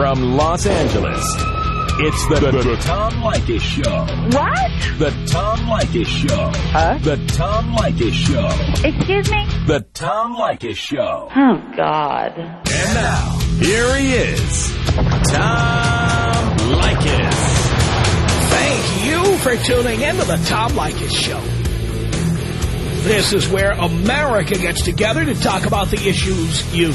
From Los Angeles, it's the, the, the Tom Leykis Show. What? The Tom Leykis Show. Huh? The Tom Leykis Show. Excuse me? The Tom Leykis Show. Oh, God. And now, here he is, Tom Leykis. Thank you for tuning in to the Tom Leykis Show. This is where America gets together to talk about the issues you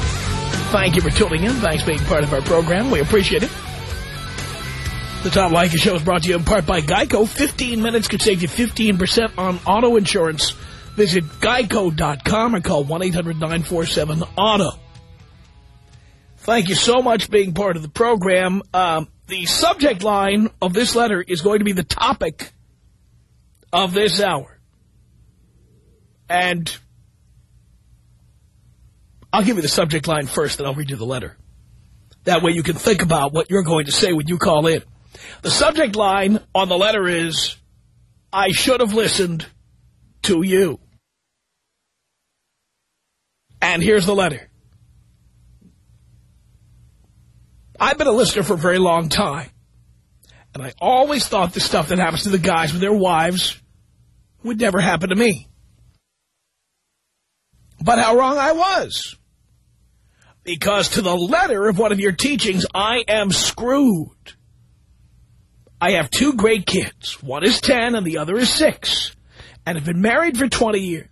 Thank you for tuning in. Thanks for being part of our program. We appreciate it. The Tom Leykis Show is brought to you in part by Geico. 15 minutes could save you 15% on auto insurance. Visit geico.com or call 1-800-947-AUTO. Thank you so much for being part of the program. Um, the subject line of this letter is going to be the topic of this hour. And I'll give you the subject line first, then I'll read you the letter. That way you can think about what you're going to say when you call in. The subject line on the letter is, I should have listened to you. And here's the letter. I've been a listener for a very long time. And I always thought the stuff that happens to the guys with their wives would never happen to me. But how wrong I was. Because to the letter of one of your teachings, I am screwed. I have two great kids. One is 10 and the other is 6. And have been married for 20 years.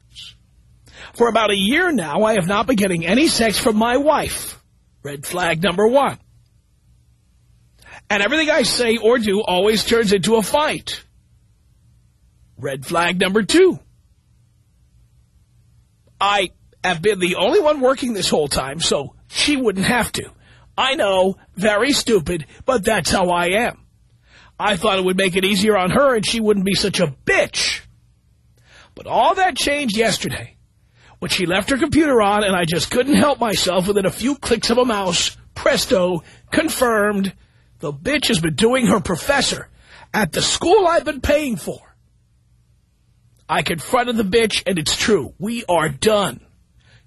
For about a year now, I have not been getting any sex from my wife. Red flag number one. And everything I say or do always turns into a fight. Red flag number two. I have been the only one working this whole time, so she wouldn't have to. I know, very stupid, but that's how I am. I thought it would make it easier on her and she wouldn't be such a bitch. But all that changed yesterday when she left her computer on and I just couldn't help myself within a few clicks of a mouse. Presto, confirmed. The bitch has been doing her professor at the school I've been paying for. I confronted the bitch, and it's true. We are done.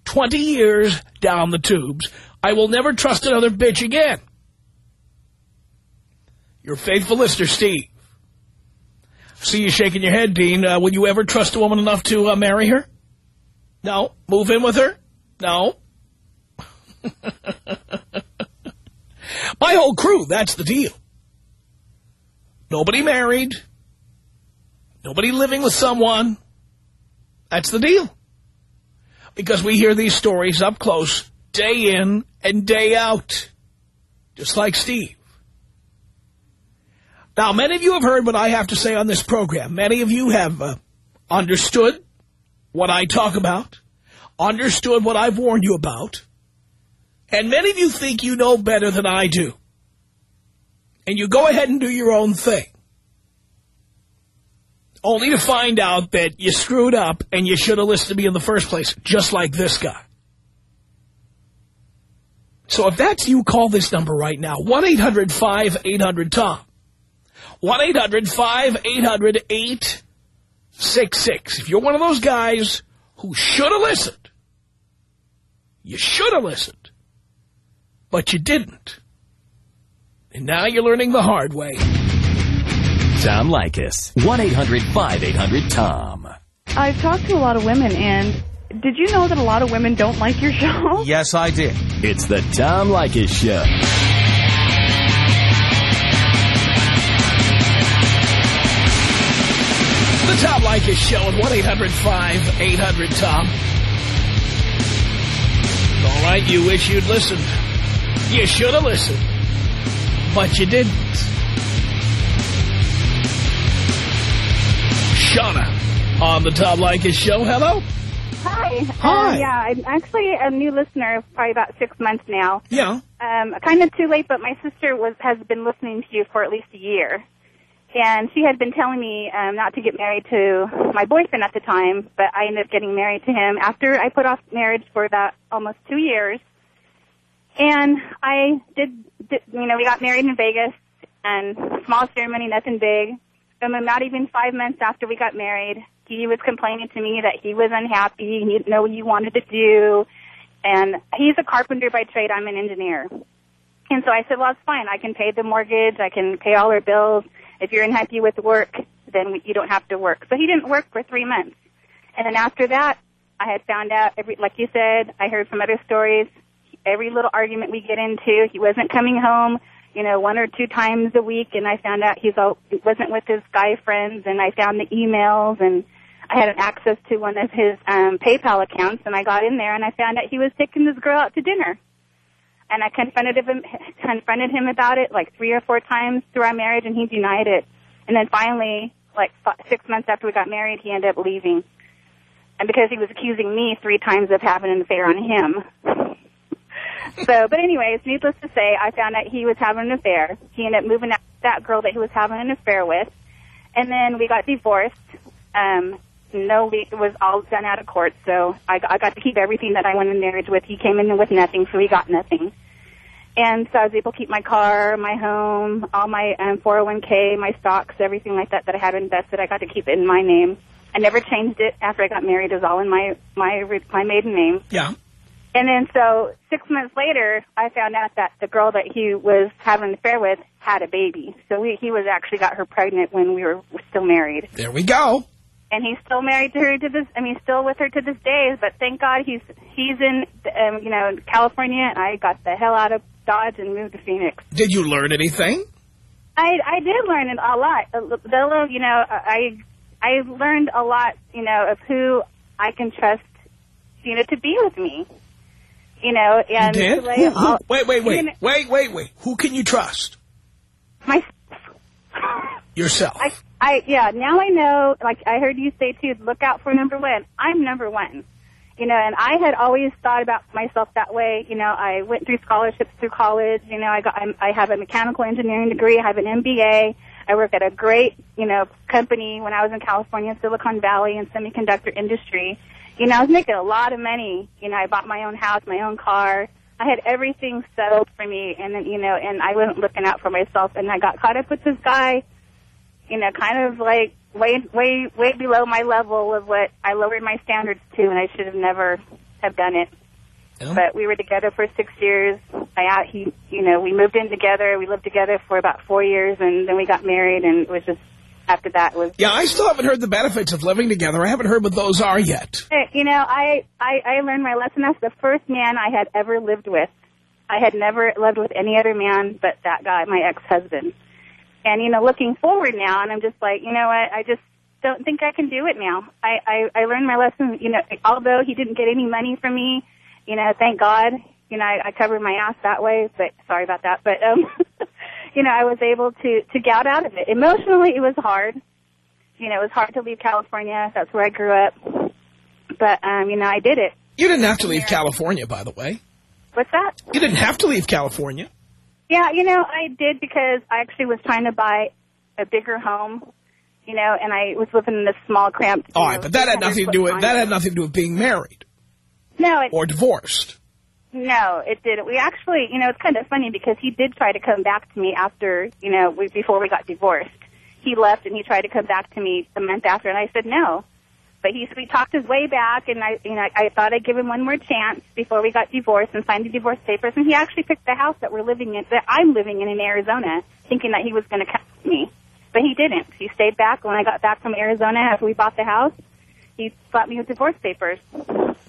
Twenty years down the tubes. I will never trust another bitch again. Your faithful listener, Steve. See you shaking your head, Dean. Uh, would you ever trust a woman enough to uh, marry her? No. Move in with her? No. My whole crew, that's the deal. Nobody married. Nobody living with someone. That's the deal. Because we hear these stories up close, day in and day out. Just like Steve. Now, many of you have heard what I have to say on this program. Many of you have uh, understood what I talk about, understood what I've warned you about, and many of you think you know better than I do. And you go ahead and do your own thing. Only to find out that you screwed up and you should have listened to me in the first place, just like this guy. So if that's you, call this number right now, 1-800-5800-TOM. 1-800-5800-866. If you're one of those guys who should have listened, you should have listened, but you didn't. And now you're learning the hard way. Tom Leykis. 1-800-5800-TOM. I've talked to a lot of women, and did you know that a lot of women don't like your show? Yes, I did. It's the Tom Leykis Show. The Tom Leykis Show at 1-800-5800-TOM. All right, you wish you'd listened. You should have listened. But you didn't. Shauna on the Tom Leykis Show. Hello. Hi. Hi. Uh, yeah, I'm actually a new listener, probably about six months now. Yeah. Um, kind of too late, but my sister was has been listening to you for at least a year, and she had been telling me um, not to get married to my boyfriend at the time, but I ended up getting married to him after I put off marriage for about almost two years. And I did, did you know, we got married in Vegas, and small ceremony, nothing big. And then not even five months after we got married, he was complaining to me that he was unhappy, he didn't know what he wanted to do, and he's a carpenter by trade, I'm an engineer. And so I said, well, it's fine. I can pay the mortgage. I can pay all our bills. If you're unhappy with work, then you don't have to work. So he didn't work for three months. And then after that, I had found out, every, like you said, I heard from other stories, every little argument we get into, he wasn't coming home, you know, one or two times a week, and I found out he's all, he wasn't with his guy friends, and I found the emails, and I had access to one of his um, PayPal accounts, and I got in there, and I found out he was taking this girl out to dinner. And I confronted him, confronted him about it like three or four times through our marriage, and he denied it. And then finally, like f- six months after we got married, he ended up leaving. And because he was accusing me three times of having an affair on him. So, but anyways, needless to say, I found out he was having an affair. He ended up moving out that girl that he was having an affair with. And then we got divorced. Um, no, we, it was all done out of court, so I, I got to keep everything that I went in marriage with. He came in with nothing, so he got nothing. And so I was able to keep my car, my home, all my um, 401k, my stocks, everything like that that I had invested. I got to keep it in my name. I never changed it after I got married. It was all in my my my maiden name. Yeah. And then so six months later, I found out that the girl that he was having an affair with had a baby. So we, he was actually got her pregnant when we were still married. There we go. And he's still married to her to this. I mean, still with her to this day. But thank God he's he's in um, you know California, and I got the hell out of Dodge and moved to Phoenix. Did you learn anything? I I did learn a lot. The little, you know, I I learned a lot, you know, of who I can trust, you know, to be with me. You know, and you did? Who- who- wait, wait, wait. Wait, wait, wait. Who can you trust? my Yourself. I, I, yeah, now I know, like I heard you say too, look out for number one. I'm number one. You know, and I had always thought about myself that way. You know, I went through scholarships through college. You know, I got, I'm, I have a mechanical engineering degree. I have an MBA. I work at a great, you know, company when I was in California, Silicon Valley and semiconductor industry. You know, I was making a lot of money. You know, I bought my own house, my own car. I had everything settled for me, and then, you know, and I wasn't looking out for myself. And I got caught up with this guy you know, kind of like way, way, way below my level of what I lowered my standards to, and I should have never have done it. But we were together for six years. I, out- he, you know, we moved in together. We lived together for about four years, and then we got married, and it was just after that was. Yeah, I still haven't heard the benefits of living together. I haven't heard what those are yet. You know, I, I, I learned my lesson. That's the first man I had ever lived with. I had never lived with any other man but that guy, my ex-husband. And, you know, looking forward now, and I'm just like, you know what, I just don't think I can do it now. I, I, I learned my lesson, you know, although he didn't get any money from me, you know, thank God, you know, I, I covered my ass that way, but sorry about that. But, um, you know, I was able to, to get out of it. Emotionally, it was hard. You know, it was hard to leave California. That's where I grew up. But, um, you know, I did it. You didn't have to leave California, by the way. What's that? You didn't have to leave California. Yeah, you know, I did because I actually was trying to buy a bigger home, you know, and I was living in this small, cramped. All right, know, but that had nothing to do with that had nothing to do with being married No, it, or divorced. No, it didn't. We actually, you know, it's kind of funny because he did try to come back to me after, you know, we, before we got divorced. He left and he tried to come back to me a month after, and I said no. But he, we talked his way back, and I, you know, I thought I'd give him one more chance before we got divorced and signed the divorce papers. And he actually picked the house that we're living in, that I'm living in in Arizona, thinking that he was going to come with me. But he didn't. He stayed back. When I got back from Arizona after we bought the house, he slapped me with divorce papers.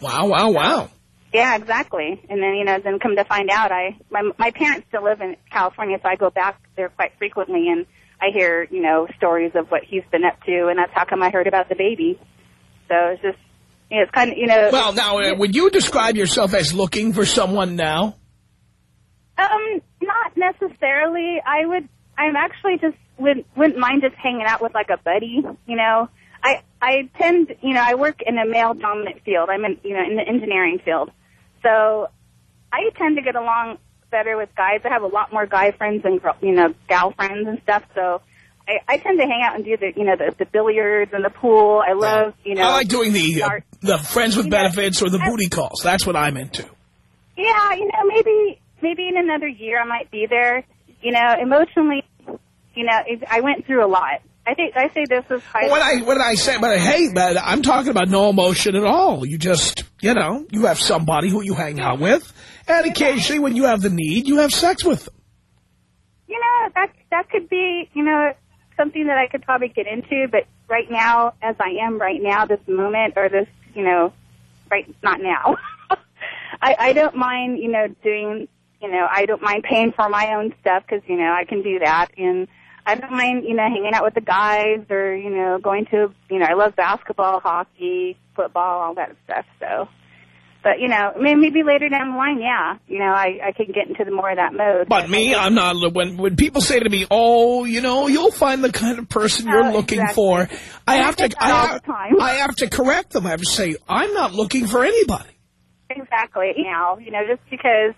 Wow, wow, wow. Yeah, exactly. And then, you know, then come to find out, I my my parents still live in California, so I go back there quite frequently, and I hear, you know, stories of what he's been up to, and that's how come I heard about the baby. So it's just, you know, it's kind of, you know. Well, now, uh, would you describe yourself as looking for someone now? Um, not necessarily. I would. I'm actually just wouldn't wouldn't mind just hanging out with like a buddy. You know, I I tend, you know, I work in a male dominant field. I'm in, you know, in the engineering field. So I tend to get along better with guys. I have a lot more guy friends and girl, you know, gal friends and stuff. So I, I tend to hang out and do the, you know, the, the billiards and the pool. I love, you know. I like doing the uh, the friends with You know, benefits or the I- booty calls. That's what I'm into. Yeah, you know, maybe maybe in another year I might be there. You know, emotionally, you know, it, I went through a lot. I think I say this was high. When I when I say, but hey, man, I'm talking about no emotion at all. You just, you know, you have somebody who you hang out with, and occasionally when you have the need, you have sex with them. you know, that that could be, you know, something that I could probably get into. But right now, as I am right now, this moment or this, you know, right not now. I I don't mind, you know, doing, you know, I don't mind paying for my own stuff because you know I can do that and. I don't mind, you know, hanging out with the guys or, you know, going to, you know, I love basketball, hockey, football, all that stuff. So, but, you know, may- maybe later down the line, yeah, you know, I, I can get into the more of that mode. But me, I'm not. When when people say to me, "Oh, you know, you'll find the kind of person you're Oh, looking exactly. for," I I have to. I have. I have to correct them. I have to say, "I'm not looking for anybody." Exactly. Now, you know, just because,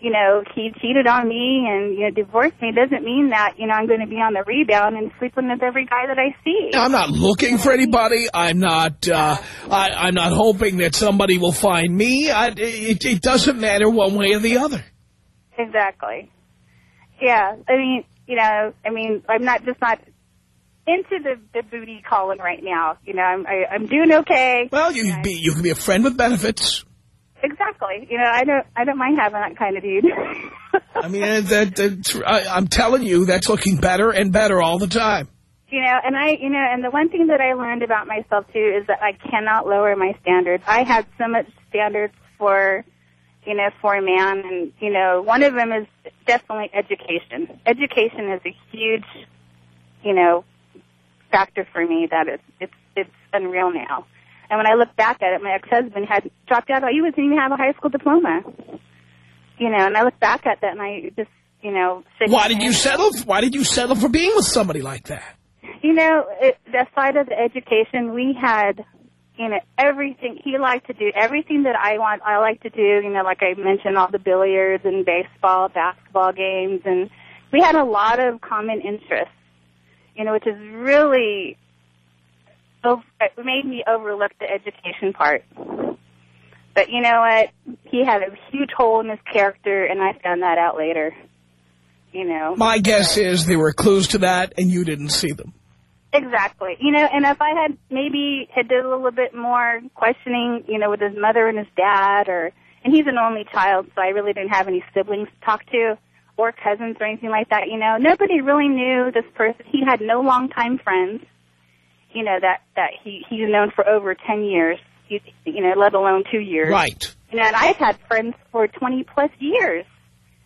you know, he cheated on me and, you know, divorced me doesn't mean that, you know, I'm going to be on the rebound and sleeping with every guy that I see. I'm not looking for anybody. I'm not. Uh, I, I'm not hoping that somebody will find me. I, it, it doesn't matter one way or the other. Exactly. Yeah. I mean, you know, I mean, I'm not just not into the, the booty calling right now. You know, I'm, I, I'm doing okay. Well, you be you can be a friend with benefits. Exactly. You know, I don't, I don't mind having that kind of dude. I mean, that, that I, I'm telling you, that's looking better and better all the time. You know, and I, you know, and the one thing that I learned about myself too is that I cannot lower my standards. I had so much standards for, you know, for a man, and you know, one of them is definitely education. Education is a huge, you know, factor for me that it's it's it's unreal now. And when I look back at it, my ex-husband had dropped out. He wasn't even have a high school diploma. You know, and I look back at that, and I just, you know, Why did you settle? Why did you settle for being with somebody like that? You know, it, aside of the education, we had, you know, everything he liked to do, everything that I want, I like to do. You know, like I mentioned, all the billiards and baseball, basketball games, and we had a lot of common interests. You know, which is really, it made me overlook the education part. But you know what? He had a huge hole in his character, and I found that out later. You know. My guess is there were clues to that, and you didn't see them. Exactly. You know, and if I had maybe had did a little bit more questioning, you know, with his mother and his dad, or and he's an only child, so I really didn't have any siblings to talk to, or cousins or anything like that. You know, nobody really knew this person. He had no longtime friends. You know that that he he's known for over ten years. You, you know, let alone two years. Right. You know, and I've had friends for 20 plus years.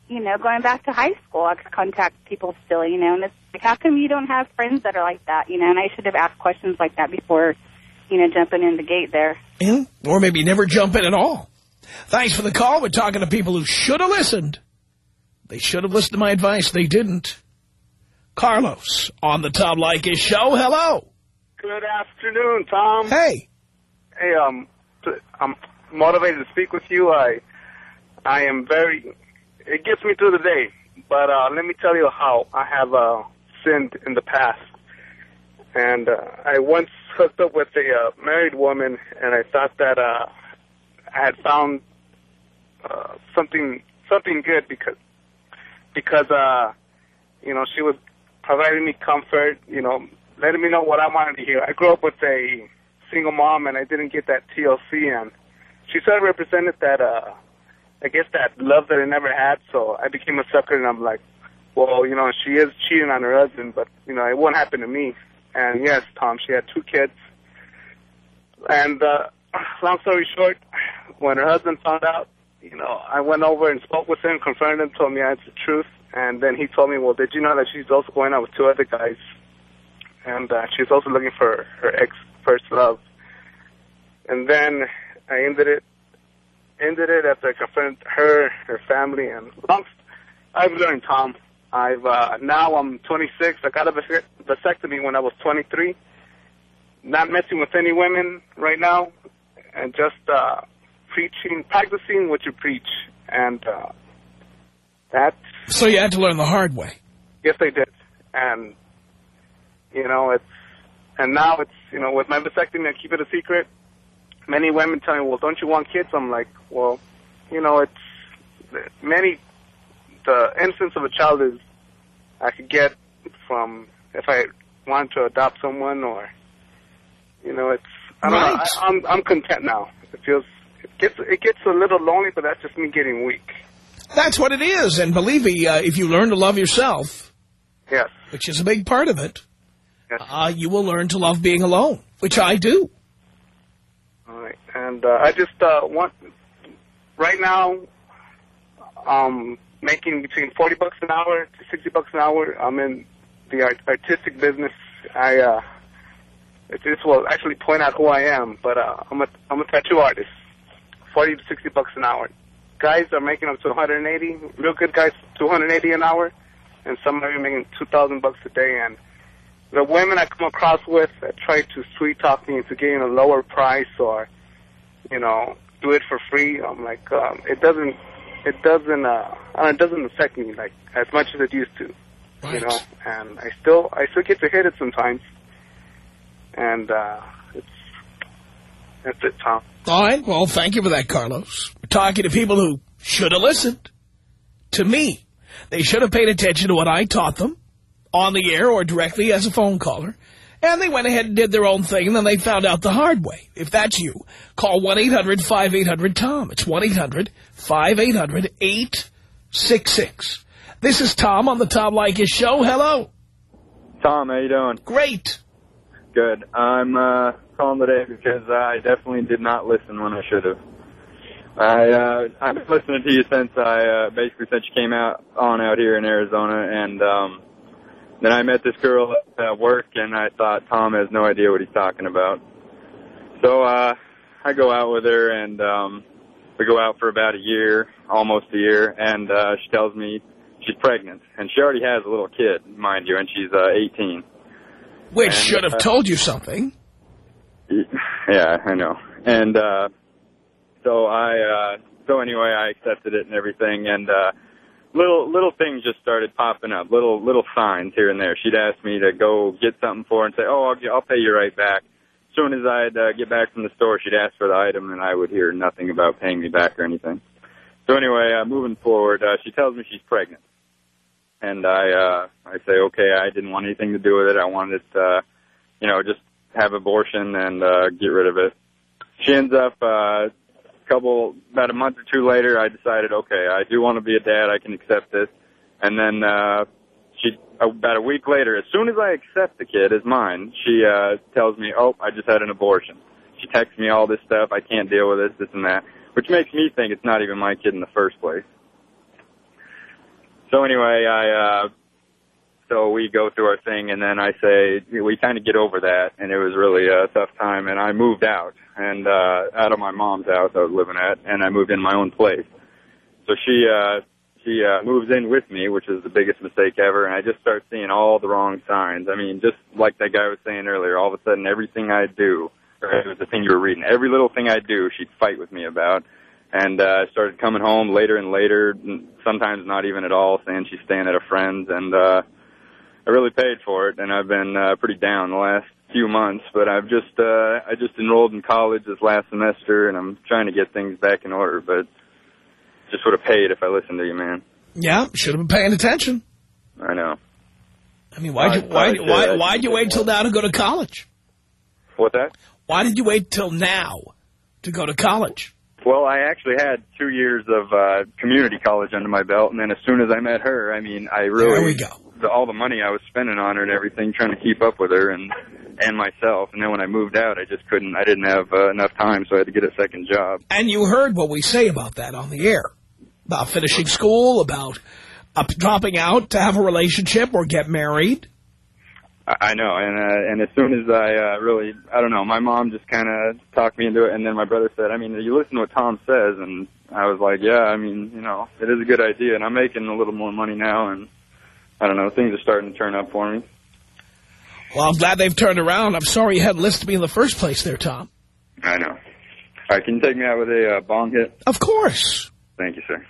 You know, going back to high school, I contact people still, you know, and it's like, how come you don't have friends that are like that? You know, and I should have asked questions like that before, you know, jumping in the gate there. Yeah. Or maybe never jump in at all. Thanks for the call. We're talking to people who should have listened. They should have listened to my advice. They didn't. Carlos on the Tom Leykis show. Hello. Good afternoon, Tom. Hey. Hey, um, I'm motivated to speak with you. I, I am very. It gets me through the day. But uh, let me tell you how I have uh, sinned in the past. And uh, I once hooked up with a uh, married woman, and I thought that uh, I had found uh, something something good because because uh, you know she was providing me comfort, you know, letting me know what I wanted to hear. I grew up with a single mom, and I didn't get that TLC, and she sort of represented that, uh, I guess that love that I never had. So I became a sucker, and I'm like, well, you know, she is cheating on her husband, but you know, it won't happen to me. And yes, Tom, she had two kids. And uh, long story short, when her husband found out, you know, I went over and spoke with him, confronted him, told me it's the truth, and then he told me, well, did you know that she's also going out with two other guys, and uh, she's also looking for her ex first love. And then I ended it, ended it after I confronted her, her family, and long. I've learned, Tom. I've uh, now I'm 26. I got a vas- vasectomy when I was 23. not messing with any women right now, and just uh, preaching, practicing what you preach, and uh, that's So you had to learn the hard way. yes, they did, and you know it's, and now it's you know with my vasectomy, I keep it a secret. Many women tell me, "Well, don't you want kids?" I'm like, "Well, you know, it's many. The innocence of a child is I could get from if I want to adopt someone, or you know, it's I don't know. Right. I, I'm I'm content now. It feels it gets it gets a little lonely, but that's just me getting weak. That's what it is. And believe me, uh, if you learn to love yourself, Yes. which is a big part of it. Uh, you will learn to love being alone, which I do. All right, and uh, I just uh, want right now, um, making between forty bucks an hour to sixty bucks an hour. I'm in the art- artistic business. I uh, this will actually point out who I am, but uh, I'm a I'm a tattoo artist. Forty to sixty bucks an hour. Guys are making up to 180. Real good guys, 280 an hour, and some are making 2,000 bucks a day. And the women I come across with that try to sweet talk me into getting a lower price or, you know, do it for free. I'm like, um, it doesn't, it doesn't, uh, I don't know, it doesn't affect me like as much as it used to, you know. And I still, I still get to hit it sometimes. And uh, it's that's it, Tom. All right. Well, thank you for that, Carlos. We're talking to people who should have listened to me. They should have paid attention to what I taught them on the air or directly as a phone caller. And they went ahead and did their own thing, and then they found out the hard way. If that's you, call 1-800-5800-TOM. It's 1-800-5800-866. This is Tom on the Tom Leykis Show. Hello. Tom, how you doing? Great. Good. I'm uh, calling today because I definitely did not listen when I should have. I uh, I've been listening to you since I uh, basically since you came out on out here in Arizona, and um, then I met this girl at work, and I thought Tom has no idea what he's talking about. So uh, I go out with her, and um, we go out for about a year, almost a year, and uh, she tells me she's pregnant, and she already has a little kid, mind you, and she's uh, 18. Which And, should have uh, told you something. Yeah, I know. And uh so I uh so anyway I accepted it and everything and uh little little things just started popping up, little little signs here and there. She'd ask me to go get something for her and say, "Oh, I'll, I'll pay you right back." As soon as I'd uh, get back from the store, she'd ask for the item and I would hear nothing about paying me back or anything. So anyway, uh, moving forward, uh, she tells me she's pregnant. And I uh I say, "Okay, I didn't want anything to do with it. I wanted to uh you know, just have abortion and uh get rid of it. She ends up uh couple about a month or two later I decided, okay, I do want to be a dad, I can accept this. And then uh she about a week later, as soon as I accept the kid as mine, she uh tells me, "Oh, I just had an abortion." She texts me all this stuff, I can't deal with this, this and that, which makes me think it's not even my kid in the first place. So anyway, I uh so we go through our thing and then I say we kind of get over that and it was really a tough time and I moved out and uh out of my mom's house I was living at and I moved in my own place. So she uh she uh moves in with me, which is the biggest mistake ever and I just start seeing all the wrong signs. I mean, just like that guy was saying earlier, all of a sudden everything I do or it was the thing you were reading, every little thing I do she'd fight with me about. And uh I started coming home later and later, sometimes not even at all, saying she's staying at a friend's and uh I really paid for it, and I've been uh, pretty down the last few months. But I've just uh, I just enrolled in college this last semester, and I'm trying to get things back in order. But just would have paid if I listened to you, man. Yeah, should have been paying attention. I know. I mean, why'd you, I- why, why, why'd did you wait till now to go to college? What that? Why did you wait till now to go to college? Well, I actually had two years of uh, community college under my belt, and then as soon as I met her, I mean, I really There we go. The, all the money I was spending on her and everything, trying to keep up with her and and myself. And then when I moved out, I just couldn't. I didn't have uh, enough time, so I had to get a second job. And you heard what we say about that on the air. About finishing school, about uh, dropping out to have a relationship or get married. I, I know, and uh, and as soon as I uh, really, I don't know, my mom just kind of talked me into it, and then my brother said, I mean, you listen to what Tom says, and I was like, yeah, I mean, you know, it is a good idea, and I'm making a little more money now, and I don't know, things are starting to turn up for me. Well, I'm glad they've turned around. I'm sorry you hadn't listened to me in the first place there, Tom. I know. All right, can you take me out with a uh, bong hit? Of course. Thank you, sir.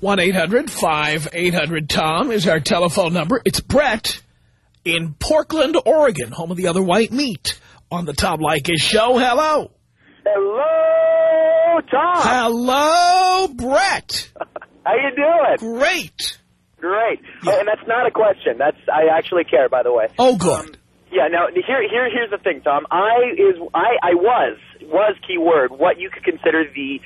one eight hundred five eight hundred tom is our telephone number. It's Brett in Portland, Oregon, home of the other white meat on the Tom Leykis show. Hello. Hello, Tom. Hello, Brett. How you doing? Great. Great. Yeah. Oh, and that's not a question. That's I actually care, by the way. Oh, good. Um, yeah. Now, here, here, here's the thing, Tom. I is I, I was was keyword what you could consider the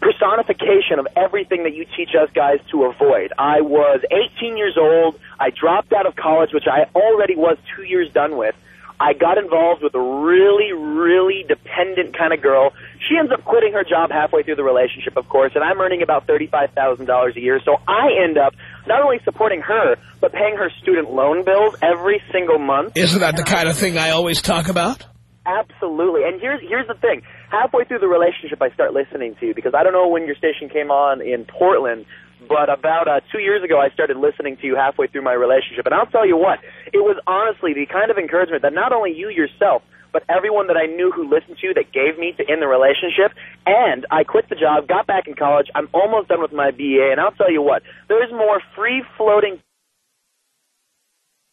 personification of everything that you teach us guys to avoid. I was 18 years old. I dropped out of college, which I already was two years done with. I got involved with a really, really dependent kind of girl. She ends up quitting her job halfway through the relationship, of course, and I'm earning about $35,000 a year. So I end up not only supporting her, but paying her student loan bills every single month. Isn't that the kind of thing I always talk about? Absolutely. And here's here's the thing. Halfway through the relationship, I start listening to you because I don't know when your station came on in Portland, but about uh, two years ago, I started listening to you halfway through my relationship. And I'll tell you what, it was honestly the kind of encouragement that not only you yourself, but everyone that I knew who listened to you that gave me to end the relationship. And I quit the job, got back in college. I'm almost done with my BA. And I'll tell you what, there's more free floating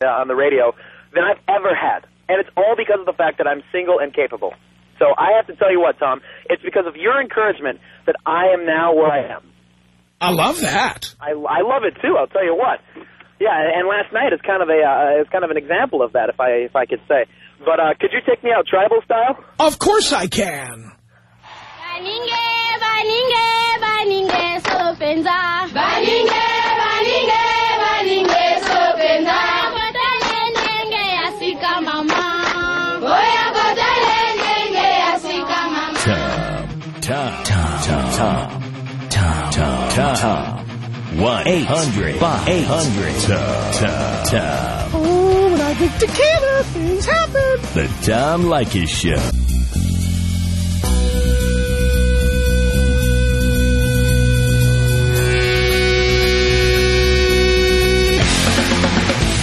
uh, on the radio than I've ever had. And it's all because of the fact that I'm single and capable. So I have to tell you what, Tom, it's because of your encouragement that I am now where I am. I love that. I, I love it too. I'll tell you what. Yeah, and last night is kind of a uh, is kind of an example of that, if I if I could say. But uh, could you take me out tribal style? Of course I can. Baninge, baninge, baninge, sopenza. Baninge, baninge, Tom, top 100 by 800. Tom, Tom. Oh, when I get to Canada, things happen. The Tom Leykis Show.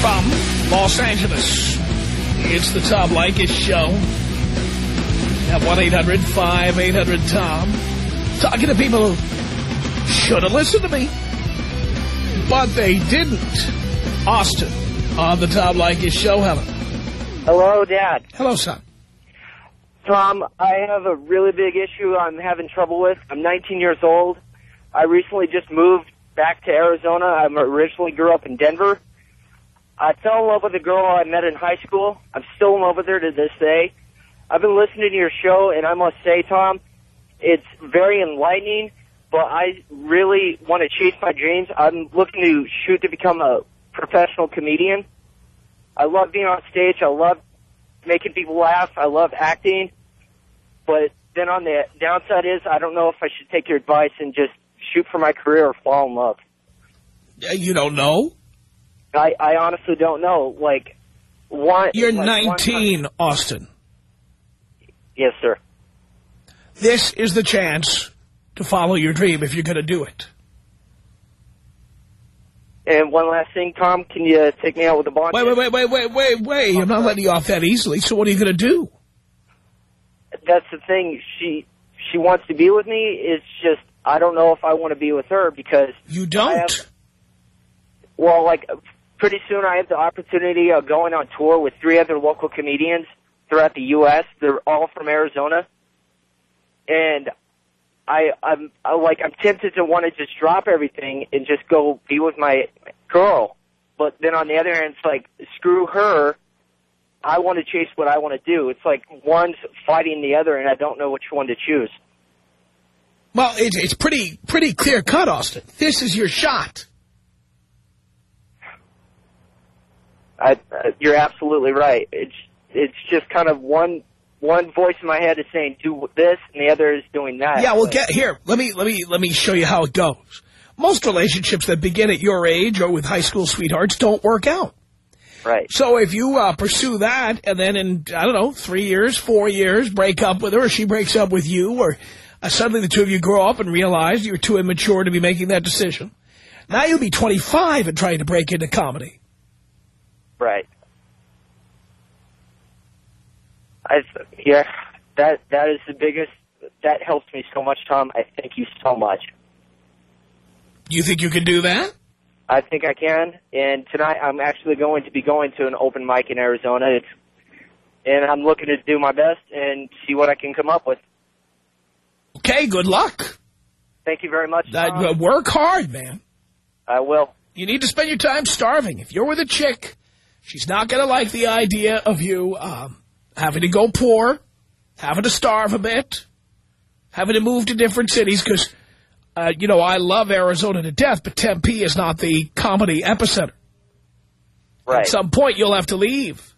From Los Angeles, it's the Tom Leykis Show. At 1-800-5800-TOM. Talking to people who should have listened to me. But they didn't. Austin on the Tom Leykis Show. Hello. Hello, Dad. Hello, son. Tom, I have a really big issue I'm having trouble with. I'm 19 years old. I recently just moved back to Arizona. I originally grew up in Denver. I fell in love with a girl I met in high school. I'm still in love with her to this day. I've been listening to your show, and I must say, Tom, it's very enlightening, but I really want to chase my dreams. I'm looking to shoot to become a professional comedian. I love being on stage. I love making people laugh. I love acting. But then on the downside is I don't know if I should take your advice and just shoot for my career or fall in love. You don't know? I, I honestly don't know. Like, one. You're like, one 19, Austin. yes, sir. This is the chance to follow your dream if you're going to do it. And one last thing, Tom, can you take me out with a bond? Wait, wait, wait, wait, wait, wait, wait. I'm not letting you off that easily. So what are you going to do? That's the thing. She she wants to be with me. It's just I don't know if I want to be with her because You don't. have- well, like pretty soon I have the opportunity of going on tour with three other local comedians throughout the U.S. They're all from Arizona, and I I'm I, like I'm tempted to want to just drop everything and just go be with my girl, but then on the other hand, it's like screw her. I want to chase what I want to do. It's like one's fighting the other, and I don't know which one to choose. Well, it's, it's pretty pretty clear cut, Austin. This is your shot. I, uh, you're absolutely right. It's it's just kind of one one voice in my head is saying do this, and the other is doing that. Yeah, well, But- get here. Let me let me let me show you how it goes. Most relationships that begin at your age or with high school sweethearts don't work out. right. So if you uh, pursue that and then in, I don't know, three years, four years, break up with her or she breaks up with you or Uh, suddenly the two of you grow up and realize you're too immature to be making that decision. Now you'll be 25 and trying to break into comedy. Right. I yeah, that that is the biggest. That helps me so much, Tom. I thank you so much. You think you can do that? I think I can. And tonight I'm actually going to be going to an open mic in Arizona. It's and I'm looking to do my best and see what I can come up with. Okay, good luck. Thank you very much. Uh, Tom. work hard, man. I will. You need to spend your time starving. If you're with a chick, she's not going to like the idea of you um, having to go poor, having to starve a bit, having to move to different cities because, uh, you know, I love Arizona to death, but Tempe is not the comedy epicenter. Right. At some point, you'll have to leave.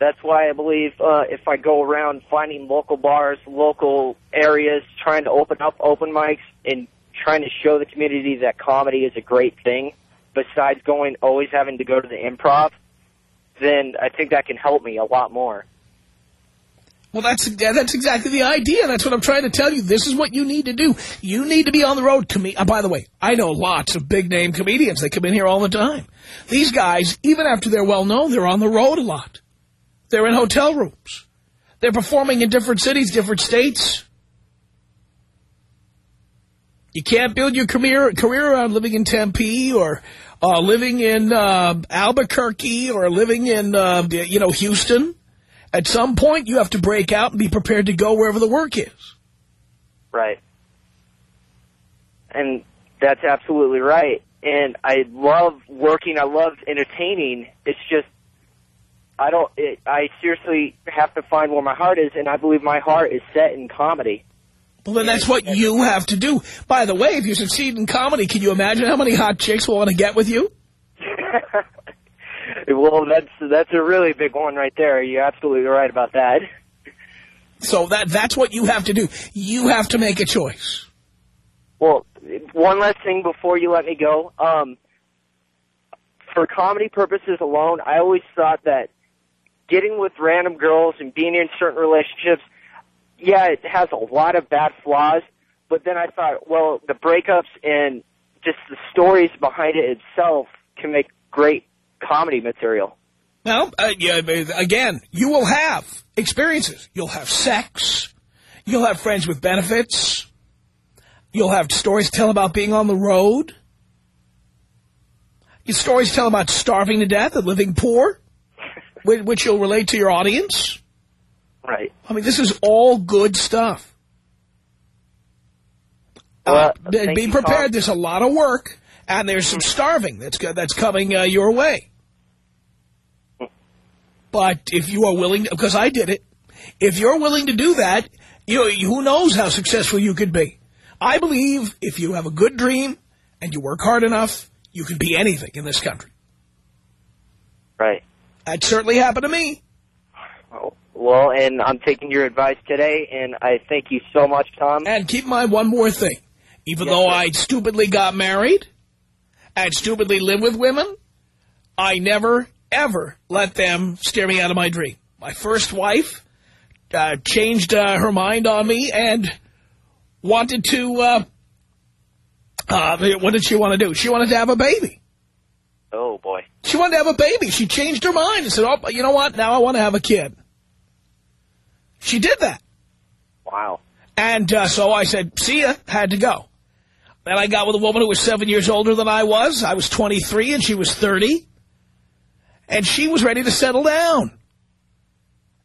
That's why I believe uh, if I go around finding local bars, local areas, trying to open up open mics and trying to show the community that comedy is a great thing, besides going always having to go to the improv, then I think that can help me a lot more. Well, that's that's exactly the idea. That's what I'm trying to tell you. This is what you need to do. You need to be on the road. Uh, by the way, I know lots of big-name comedians. They come in here all the time. These guys, even after they're well-known, they're on the road a lot. They're in hotel rooms. They're performing in different cities, different states. You can't build your career career around living in Tempe or uh, living in uh, Albuquerque or living in, uh, you know, Houston. At some point, you have to break out and be prepared to go wherever the work is. Right. And that's absolutely right. And I love working. I love entertaining. It's just I don't. It, I seriously have to find where my heart is, and I believe my heart is set in comedy. Well, then that's what you have to do. By the way, if you succeed in comedy, can you imagine how many hot chicks will want to get with you? well, that's that's a really big one right there. You're absolutely right about that. So that that's what you have to do. You have to make a choice. Well, one last thing before you let me go. Um, for comedy purposes alone, I always thought that getting with random girls and being in certain relationships, yeah, it has a lot of bad flaws. But then I thought, well, the breakups and just the stories behind it itself can make great comedy material. Well, uh, yeah, again, you will have experiences. You'll have sex. You'll have friends with benefits. You'll have stories to tell about being on the road. Your stories tell about starving to death and living poor, which you'll relate to your audience. Right. I mean, this is all good stuff. Well, uh, be prepared. There's a lot of work, and there's some starving that's that's coming uh, your way. But if you are willing, because I did it, if you're willing to do that, you know, who knows how successful you could be. I believe if you have a good dream and you work hard enough, you can be anything in this country. Right. That certainly happened to me. Oh, Well, and I'm taking your advice today, and I thank you so much, Tom. And keep in mind one more thing. Even though I stupidly got married and stupidly lived with women, I never, ever let them steer me out of my dream. My first wife uh, changed uh, her mind on me and wanted to, uh, uh, what did she want to do? She wanted to have a baby. Oh, boy. She wanted to have a baby. She changed her mind and said, oh, you know what? Now I want to have a kid. She did that. Wow. And uh, so I said, see ya, had to go. Then I got with a woman who was seven years older than I was. I was 23 and she was 30. And she was ready to settle down.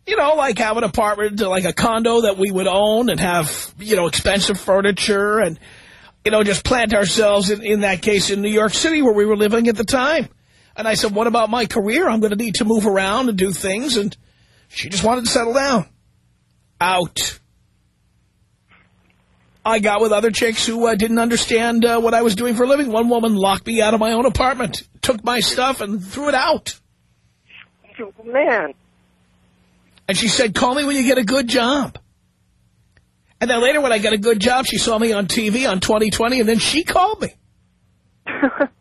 You know, like have an apartment, like a condo that we would own and have, you know, expensive furniture and, you know, just plant ourselves, in, in that case, in New York City where we were living at the time. And I said, what about my career? I'm going to need to move around and do things. And she just wanted to settle down. Out. I got with other chicks who uh, didn't understand uh, what I was doing for a living. One woman locked me out of my own apartment, took my stuff and threw it out. Man. And she said, call me when you get a good job. And then later when I got a good job, she saw me on TV on 2020, and then she called me.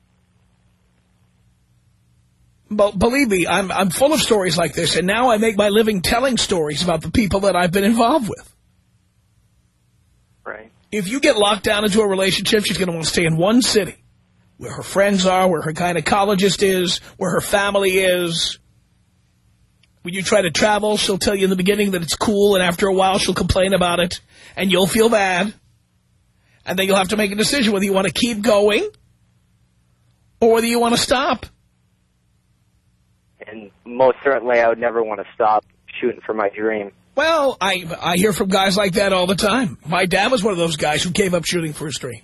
But believe me, I'm, I'm full of stories like this, and now I make my living telling stories about the people that I've been involved with. Right. If you get locked down into a relationship, she's going to want to stay in one city where her friends are, where her gynecologist is, where her family is. When you try to travel, she'll tell you in the beginning that it's cool, and after a while she'll complain about it, and you'll feel bad. And then you'll have to make a decision whether you want to keep going or whether you want to stop. And most certainly, I would never want to stop shooting for my dream. Well, I I hear from guys like that all the time. My dad was one of those guys who gave up shooting for his dream.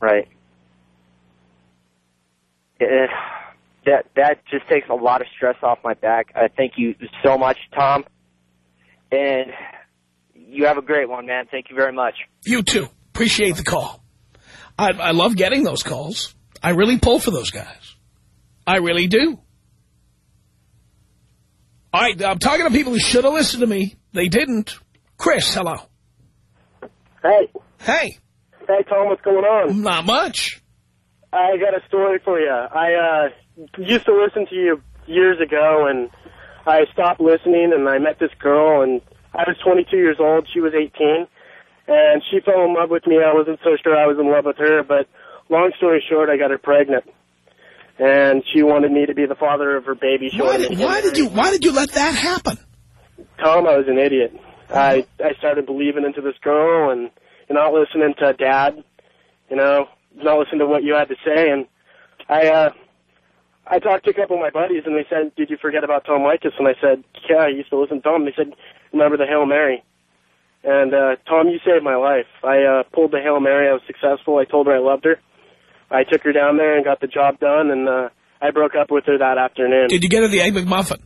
Right. It, that that just takes a lot of stress off my back. I thank you so much, Tom. And you have a great one, man. Thank you very much. You too. Appreciate the call. I, I love getting those calls. I really pull for those guys. I really do. All right, I'm talking to people who should have listened to me. They didn't. Chris, hello. Hey. Hey. Hey, Tom, what's going on? Not much. I got a story for you. I uh, used to listen to you years ago, and I stopped listening, and I met this girl, and I was 22 years old. She was 18, and she fell in love with me. I wasn't so sure I was in love with her, but long story short, I got her pregnant. And she wanted me to be the father of her baby. She Why did, why did you Why did you let that happen? Tom, I was an idiot. I I started believing into this girl and not listening to dad, you know, not listening to what you had to say and I uh I talked to a couple of my buddies and they said, Did you forget about Tom Leykis? And I said, Yeah, I used to listen to Tom. They said, Remember the Hail Mary? And uh Tom, you saved my life. I uh pulled the Hail Mary, I was successful, I told her I loved her. I took her down there and got the job done and uh I broke up with her that afternoon. Did you get her the egg McMuffin?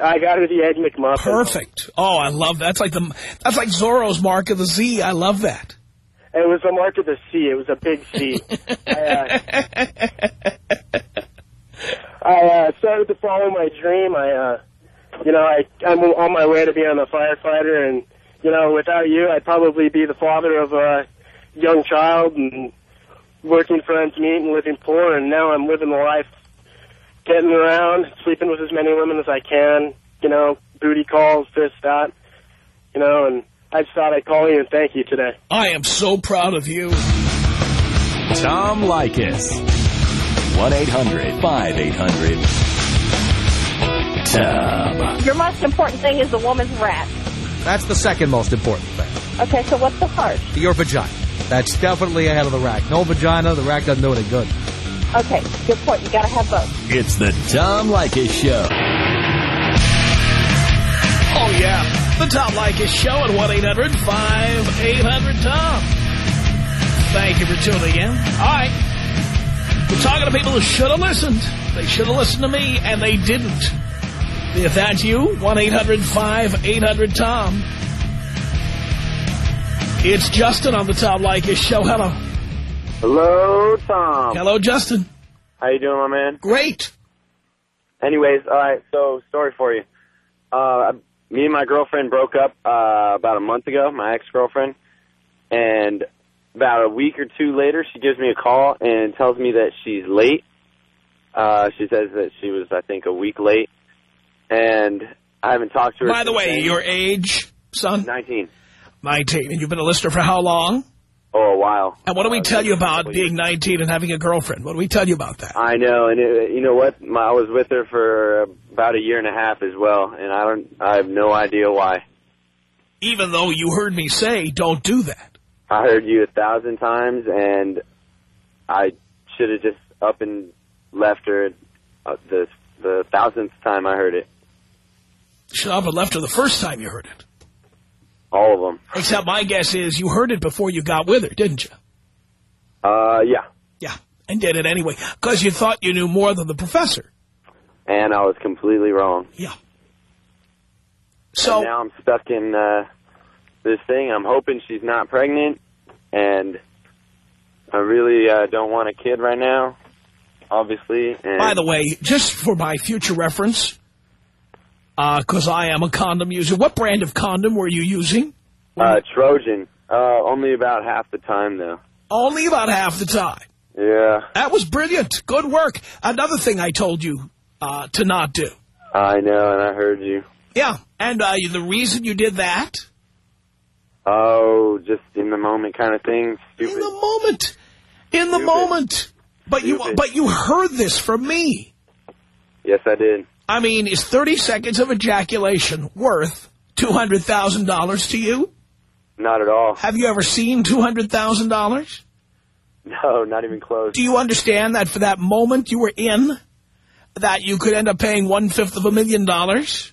I got her the egg McMuffin. Perfect. Oh, I love that. That's like the that's like Zorro's mark of the Z. I love that. It was the mark of the C. It was a big C. I, uh, I uh, started to follow my dream. I, uh, you know, I, I'm on my way to being a firefighter, and you know, without you, I'd probably be the father of a young child and working for ends meet and living poor. And now I'm living the life, getting around, sleeping with as many women as I can. You know, booty calls, this, that. You know, and I just thought I'd call you and thank you today. I am so proud of you. Tom Leykis. 1-800-5800-TOM. Your most important thing is the woman's rat. That's the second most important thing. Okay, so what's the first? Your vagina. That's definitely ahead of the rack. No vagina, the rack doesn't do any good. Okay, good point. You gotta have both. It's the Tom Leykis Show. Oh, yeah. The Tom Leykis Show at 1-800-5800-TOM. Thank you for tuning in. All right. We're talking to people who should have listened. They should have listened to me, and they didn't. If that's you, 1-800-5800-TOM. It's Justin on the Tom Leykis Show. Hello. Hello, Tom. Hello, Justin. How you doing, my man? Great. Anyways, all right, so story for you. Uh, me and my girlfriend broke up uh, about a month ago, my ex-girlfriend, and about a week or two later, she gives me a call and tells me that she's late. Uh, she says that she was, I think, a week late, and I haven't talked to her. By the way, then. your age, son? 19. 19. And you've been a listener for how long? Oh, a while. And what do we Uh, tell you about being 19 and having a girlfriend? What do we tell you about that? I know, and it, you know what? My, I was with her for about a year and a half as well, and I don't, I have no idea why. Even though you heard me say, don't do that. I heard you a thousand times, and I should have just up and left her uh, the the thousandth time I heard it. Should have left her the first time you heard it. All of them. Except my guess is you heard it before you got with her, didn't you? Uh, yeah. Yeah. And did it anyway. Because you thought you knew more than the professor. And I was completely wrong. Yeah. So and now I'm stuck in uh, this thing. I'm hoping she's not pregnant, and I really uh, don't want a kid right now, obviously. And By the way, just for my future reference, because I am a condom user, what brand of condom were you using? uh, Trojan, uh, only about half the time though. Only about half the time. Yeah, That was brilliant. Good work. Another thing I told you uh, to not do. I know, and I heard you. Yeah, and uh, the reason you did that, Oh, just in the moment kind of thing. Stupid. In the moment. In the Stupid. moment. But you, but you heard this from me. Yes, I did. I mean, is 30 seconds of ejaculation worth $200,000 to you? Not at all. Have you ever seen $200,000? No, not even close. Do you understand that for that moment you were in, that you could end up paying one-fifth of a million dollars?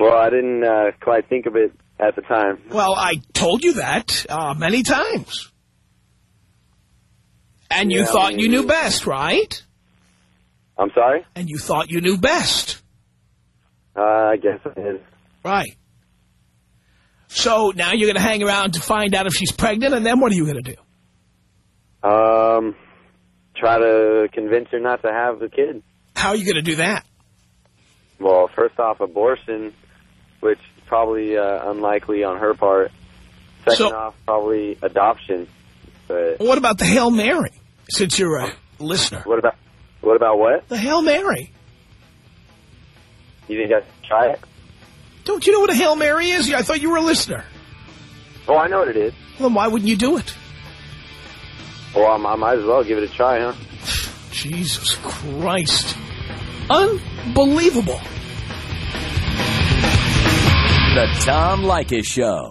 Well, I didn't uh, quite think of it at the time. Well, I told you that uh, many times. And you Yeah, thought I mean- you knew best, right? I'm sorry? And you thought you knew best. Uh, I guess I did. Right. So now you're going to hang around to find out if she's pregnant, and then what are you going to do? Um, try to convince her not to have the kid. How are you going to do that? Well, first off, abortion, which is probably uh, unlikely on her part. Second So- off, probably adoption. But What about the Hail Mary, since you're a listener? what about what about what? The Hail Mary. You think I should try it? Don't you know what a Hail Mary is? I thought you were a listener. Oh, I know what it is. Well, then why wouldn't you do it? Well, I, I might as well give it a try, huh? Jesus Christ. Unbelievable. The Tom Leykis Show.